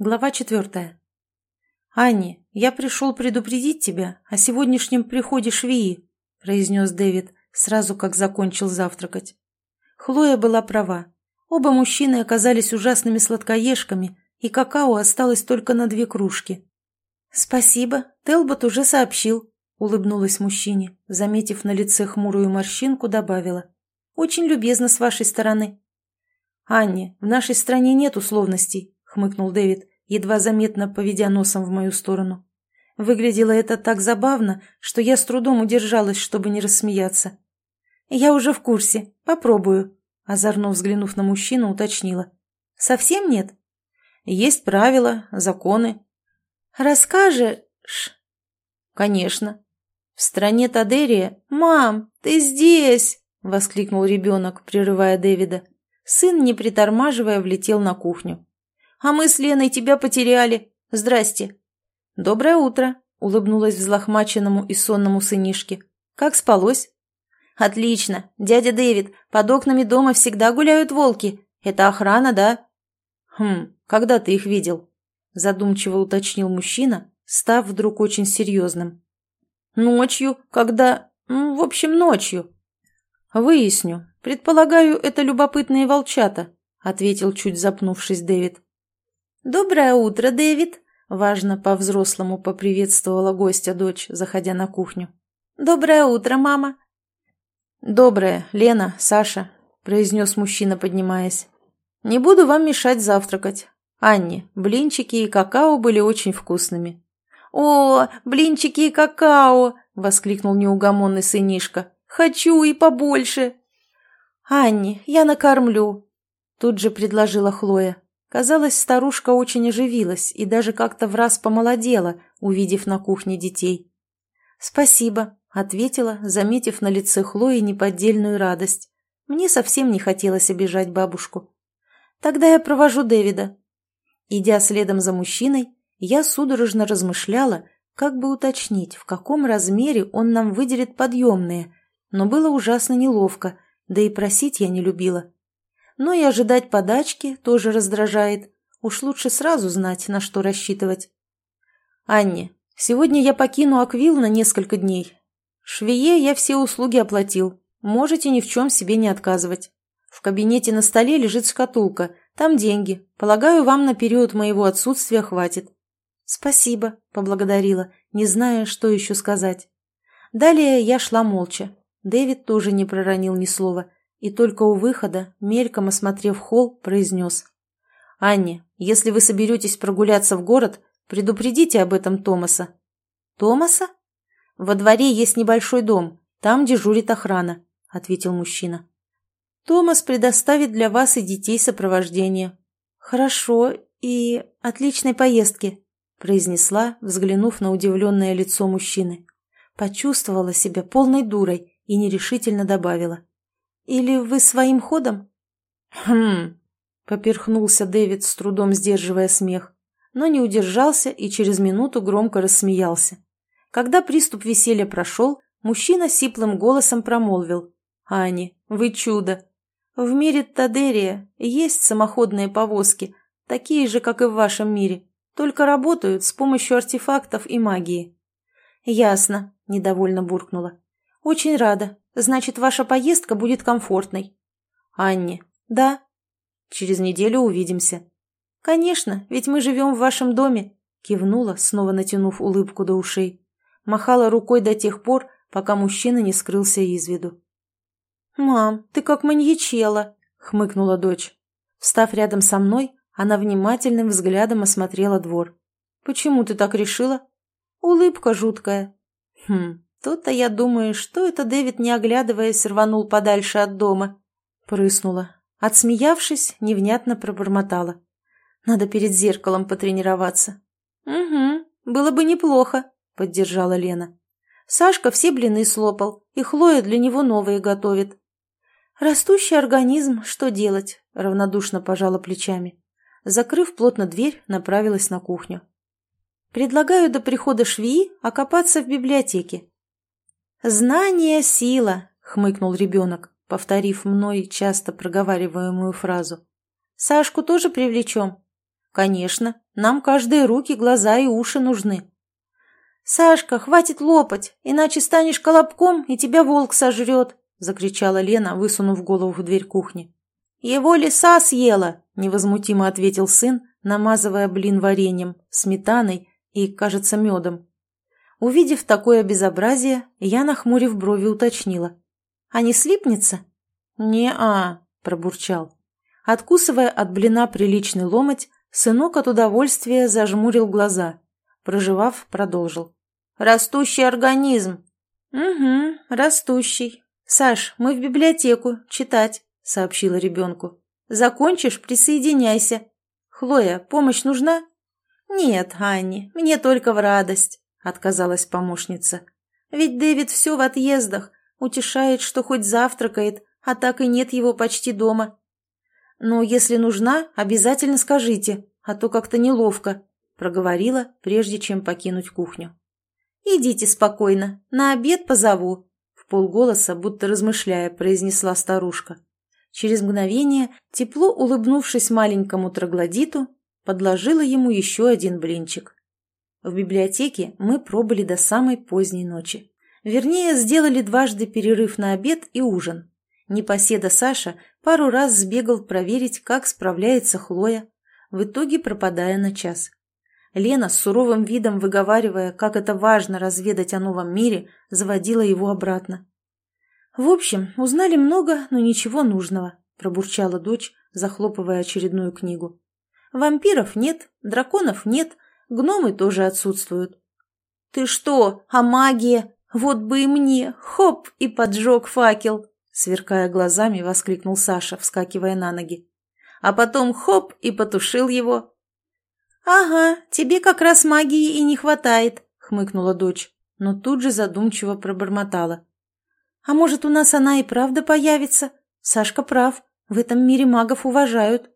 Глава четвертая. «Анни, я пришел предупредить тебя о сегодняшнем приходе швеи», произнес Дэвид, сразу как закончил завтракать. Хлоя была права. Оба мужчины оказались ужасными сладкоежками, и какао осталось только на две кружки. «Спасибо, Телбот уже сообщил», — улыбнулась мужчине, заметив на лице хмурую морщинку, добавила. «Очень любезно с вашей стороны». «Анни, в нашей стране нет условностей», хмыкнул Дэвид, едва заметно поведя носом в мою сторону. Выглядело это так забавно, что я с трудом удержалась, чтобы не рассмеяться. «Я уже в курсе. Попробую», — озорно взглянув на мужчину, уточнила. «Совсем нет?» «Есть правила, законы». «Расскажешь?» «Конечно». «В стране Тадерия...» «Мам, ты здесь!» — воскликнул ребенок, прерывая Дэвида. Сын, не притормаживая, влетел на кухню. А мы с Леной тебя потеряли. Здрасте». «Доброе утро», — улыбнулась взлохмаченному и сонному сынишке. «Как спалось?» «Отлично. Дядя Дэвид, под окнами дома всегда гуляют волки. Это охрана, да?» «Хм, когда ты их видел?» Задумчиво уточнил мужчина, став вдруг очень серьезным. «Ночью, когда... В общем, ночью». «Выясню. Предполагаю, это любопытные волчата», — ответил, чуть запнувшись Дэвид. «Доброе утро, Дэвид!» – важно по-взрослому поприветствовала гостя дочь, заходя на кухню. «Доброе утро, мама!» «Доброе, Лена, Саша», – произнес мужчина, поднимаясь. «Не буду вам мешать завтракать. Анне, блинчики и какао были очень вкусными». «О, блинчики и какао!» – воскликнул неугомонный сынишка. «Хочу и побольше!» «Анне, я накормлю!» – тут же предложила Хлоя. Казалось, старушка очень оживилась и даже как-то в раз помолодела, увидев на кухне детей. «Спасибо», — ответила, заметив на лице Хлои неподдельную радость. Мне совсем не хотелось обижать бабушку. «Тогда я провожу Дэвида». Идя следом за мужчиной, я судорожно размышляла, как бы уточнить, в каком размере он нам выделит подъемные, но было ужасно неловко, да и просить я не любила но и ожидать подачки тоже раздражает. Уж лучше сразу знать, на что рассчитывать. «Анне, сегодня я покину Аквил на несколько дней. Швее я все услуги оплатил. Можете ни в чем себе не отказывать. В кабинете на столе лежит шкатулка. Там деньги. Полагаю, вам на период моего отсутствия хватит». «Спасибо», — поблагодарила, не зная, что еще сказать. Далее я шла молча. Дэвид тоже не проронил ни слова и только у выхода, мельком осмотрев холл, произнес. «Анне, если вы соберетесь прогуляться в город, предупредите об этом Томаса». «Томаса?» «Во дворе есть небольшой дом, там дежурит охрана», — ответил мужчина. «Томас предоставит для вас и детей сопровождение». «Хорошо и отличной поездки», — произнесла, взглянув на удивленное лицо мужчины. Почувствовала себя полной дурой и нерешительно добавила. Или вы своим ходом?» «Хм...» — поперхнулся Дэвид, с трудом сдерживая смех, но не удержался и через минуту громко рассмеялся. Когда приступ веселья прошел, мужчина сиплым голосом промолвил. «Ани, вы чудо! В мире Тадерия есть самоходные повозки, такие же, как и в вашем мире, только работают с помощью артефактов и магии». «Ясно», — недовольно буркнула. «Очень рада. Значит, ваша поездка будет комфортной. Анне. Да. Через неделю увидимся. Конечно, ведь мы живем в вашем доме. Кивнула, снова натянув улыбку до ушей. Махала рукой до тех пор, пока мужчина не скрылся из виду. «Мам, ты как маньячела!» — хмыкнула дочь. Встав рядом со мной, она внимательным взглядом осмотрела двор. «Почему ты так решила?» «Улыбка жуткая». «Хм, «То-то я думаю, что это Дэвид, не оглядываясь, рванул подальше от дома». Прыснула. Отсмеявшись, невнятно пробормотала. «Надо перед зеркалом потренироваться». «Угу, было бы неплохо», — поддержала Лена. «Сашка все блины слопал, и Хлоя для него новые готовит». «Растущий организм, что делать?» — равнодушно пожала плечами. Закрыв плотно дверь, направилась на кухню. «Предлагаю до прихода швеи окопаться в библиотеке. «Знание – сила», – хмыкнул ребенок, повторив мной часто проговариваемую фразу. «Сашку тоже привлечем?» «Конечно, нам каждые руки, глаза и уши нужны». «Сашка, хватит лопать, иначе станешь колобком, и тебя волк сожрет», — закричала Лена, высунув голову в дверь кухни. «Его лиса съела», — невозмутимо ответил сын, намазывая блин вареньем, сметаной и, кажется, медом. Увидев такое безобразие, я, нахмурив брови, уточнила. «А не слипнется?» «Не-а», — пробурчал. Откусывая от блина приличный ломоть, сынок от удовольствия зажмурил глаза. Проживав, продолжил. «Растущий организм». «Угу, растущий. Саш, мы в библиотеку, читать», — сообщила ребенку. «Закончишь, присоединяйся. Хлоя, помощь нужна?» «Нет, Анни, мне только в радость», — отказалась помощница. «Ведь Дэвид все в отъездах, утешает, что хоть завтракает, а так и нет его почти дома. Но если нужна, обязательно скажите, а то как-то неловко», — проговорила, прежде чем покинуть кухню. «Идите спокойно, на обед позову», — в полголоса, будто размышляя, произнесла старушка. Через мгновение, тепло улыбнувшись маленькому троглодиту, подложила ему еще один блинчик. В библиотеке мы пробыли до самой поздней ночи. Вернее, сделали дважды перерыв на обед и ужин. Непоседа Саша пару раз сбегал проверить, как справляется Хлоя, в итоге пропадая на час. Лена с суровым видом выговаривая, как это важно разведать о новом мире, заводила его обратно. «В общем, узнали много, но ничего нужного», – пробурчала дочь, захлопывая очередную книгу. Вампиров нет, драконов нет, гномы тоже отсутствуют. «Ты что, а магия? Вот бы и мне! Хоп!» и поджег факел, сверкая глазами, воскликнул Саша, вскакивая на ноги. А потом хоп и потушил его. «Ага, тебе как раз магии и не хватает», — хмыкнула дочь, но тут же задумчиво пробормотала. «А может, у нас она и правда появится? Сашка прав, в этом мире магов уважают».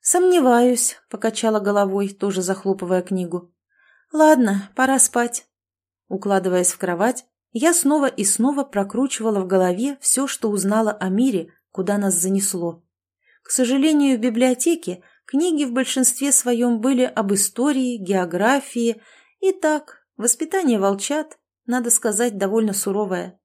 «Сомневаюсь», — покачала головой, тоже захлопывая книгу. «Ладно, пора спать». Укладываясь в кровать, я снова и снова прокручивала в голове все, что узнала о мире, куда нас занесло. К сожалению, в библиотеке книги в большинстве своем были об истории, географии и так, воспитание волчат, надо сказать, довольно суровое.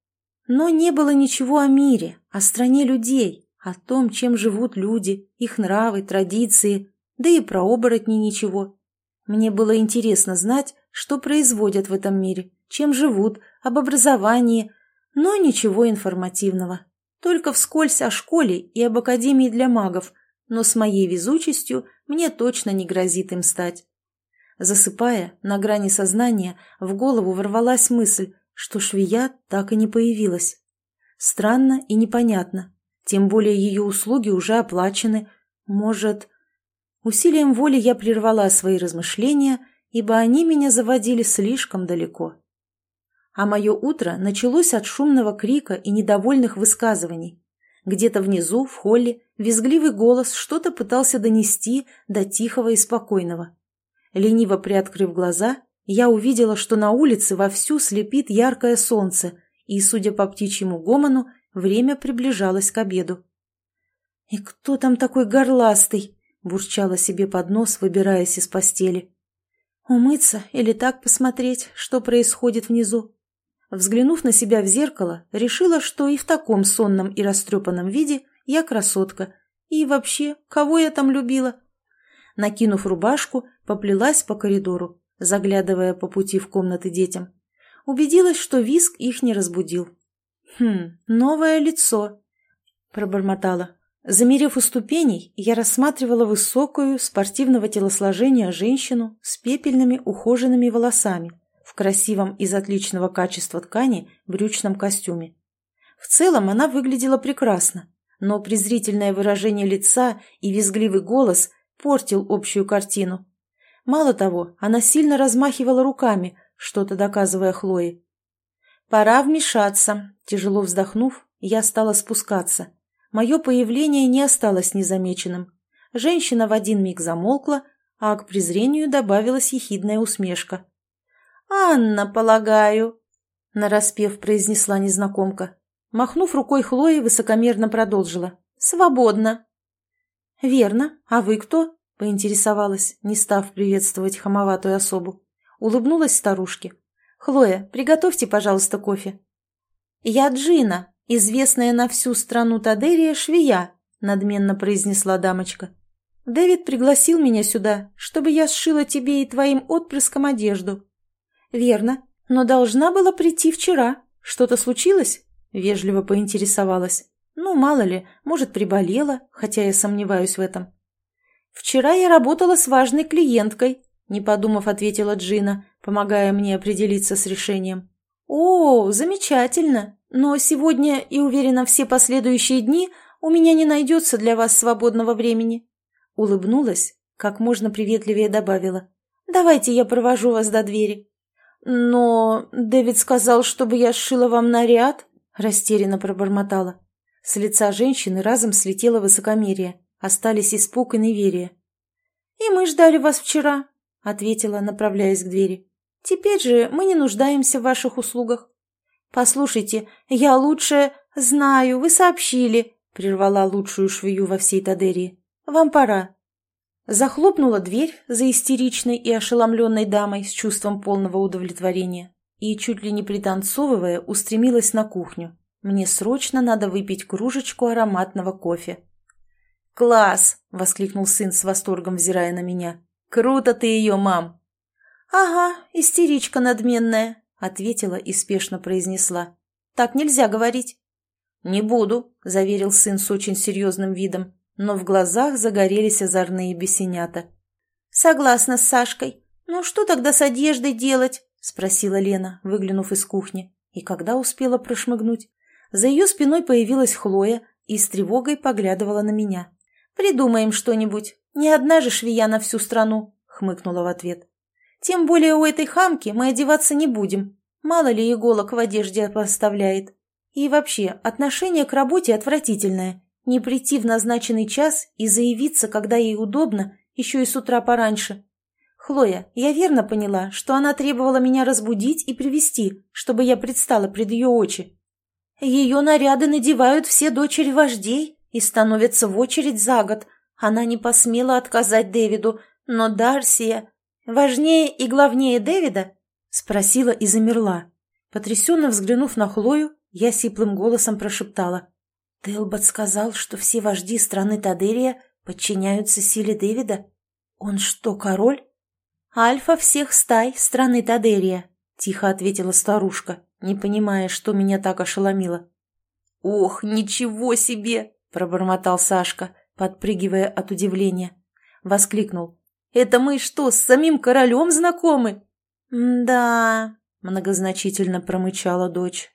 Но не было ничего о мире, о стране людей, о том, чем живут люди, их нравы, традиции, да и про оборотни ничего. Мне было интересно знать, что производят в этом мире, чем живут, об образовании, но ничего информативного. Только вскользь о школе и об академии для магов, но с моей везучестью мне точно не грозит им стать. Засыпая, на грани сознания, в голову ворвалась мысль, что швея так и не появилась. Странно и непонятно, тем более ее услуги уже оплачены. Может... Усилием воли я прервала свои размышления, ибо они меня заводили слишком далеко. А мое утро началось от шумного крика и недовольных высказываний. Где-то внизу, в холле, визгливый голос что-то пытался донести до тихого и спокойного. Лениво приоткрыв глаза, я увидела, что на улице вовсю слепит яркое солнце, и, судя по птичьему гомону, Время приближалось к обеду. «И кто там такой горластый?» – бурчала себе под нос, выбираясь из постели. «Умыться или так посмотреть, что происходит внизу?» Взглянув на себя в зеркало, решила, что и в таком сонном и растрепанном виде я красотка. И вообще, кого я там любила? Накинув рубашку, поплелась по коридору, заглядывая по пути в комнаты детям. Убедилась, что виск их не разбудил. «Хм, новое лицо», — пробормотала. Замерев у ступеней, я рассматривала высокую, спортивного телосложения женщину с пепельными ухоженными волосами в красивом из отличного качества ткани брючном костюме. В целом она выглядела прекрасно, но презрительное выражение лица и визгливый голос портил общую картину. Мало того, она сильно размахивала руками, что-то доказывая Хлое. «Пора вмешаться», — тяжело вздохнув, я стала спускаться. Мое появление не осталось незамеченным. Женщина в один миг замолкла, а к презрению добавилась ехидная усмешка. «Анна, полагаю», — нараспев произнесла незнакомка. Махнув рукой Хлои, высокомерно продолжила. «Свободно». «Верно. А вы кто?» — поинтересовалась, не став приветствовать хамоватую особу. Улыбнулась старушке. «Хлоя, приготовьте, пожалуйста, кофе». «Я Джина, известная на всю страну Тадерия швея», — надменно произнесла дамочка. «Дэвид пригласил меня сюда, чтобы я сшила тебе и твоим отпрыском одежду». «Верно, но должна была прийти вчера. Что-то случилось?» — вежливо поинтересовалась. «Ну, мало ли, может, приболела, хотя я сомневаюсь в этом». «Вчера я работала с важной клиенткой», — не подумав, ответила Джина, помогая мне определиться с решением. «О, замечательно! Но сегодня и, уверена, все последующие дни у меня не найдется для вас свободного времени». Улыбнулась, как можно приветливее добавила. «Давайте я провожу вас до двери». «Но Дэвид сказал, чтобы я сшила вам наряд?» растерянно пробормотала. С лица женщины разом слетело высокомерие, остались испуг и неверие. «И мы ждали вас вчера», — ответила, направляясь к двери. Теперь же мы не нуждаемся в ваших услугах. Послушайте, я лучше знаю, вы сообщили, прервала лучшую швею во всей Тадерии. Вам пора. Захлопнула дверь за истеричной и ошеломленной дамой с чувством полного удовлетворения и, чуть ли не пританцовывая, устремилась на кухню. Мне срочно надо выпить кружечку ароматного кофе. «Класс!» — воскликнул сын с восторгом, взирая на меня. «Круто ты ее, мам!» «Ага, истеричка надменная», — ответила и спешно произнесла. «Так нельзя говорить». «Не буду», — заверил сын с очень серьезным видом, но в глазах загорелись озорные бесенята. «Согласна с Сашкой. Ну что тогда с одеждой делать?» — спросила Лена, выглянув из кухни. И когда успела прошмыгнуть? За ее спиной появилась Хлоя и с тревогой поглядывала на меня. «Придумаем что-нибудь. Не одна же швея на всю страну», — хмыкнула в ответ. Тем более у этой хамки мы одеваться не будем. Мало ли иголок в одежде поставляет. И вообще, отношение к работе отвратительное. Не прийти в назначенный час и заявиться, когда ей удобно, еще и с утра пораньше. Хлоя, я верно поняла, что она требовала меня разбудить и привести, чтобы я предстала пред ее очи. Ее наряды надевают все дочери вождей и становятся в очередь за год. Она не посмела отказать Дэвиду, но Дарсия... «Важнее и главнее Дэвида?» — спросила и замерла. Потрясенно взглянув на Хлою, я сиплым голосом прошептала. «Телбот сказал, что все вожди страны Тадерия подчиняются силе Дэвида? Он что, король?» «Альфа всех стай страны Тадерия», — тихо ответила старушка, не понимая, что меня так ошеломило. «Ох, ничего себе!» — пробормотал Сашка, подпрыгивая от удивления. Воскликнул. Это мы что, с самим королем знакомы?» «Да», — многозначительно промычала дочь.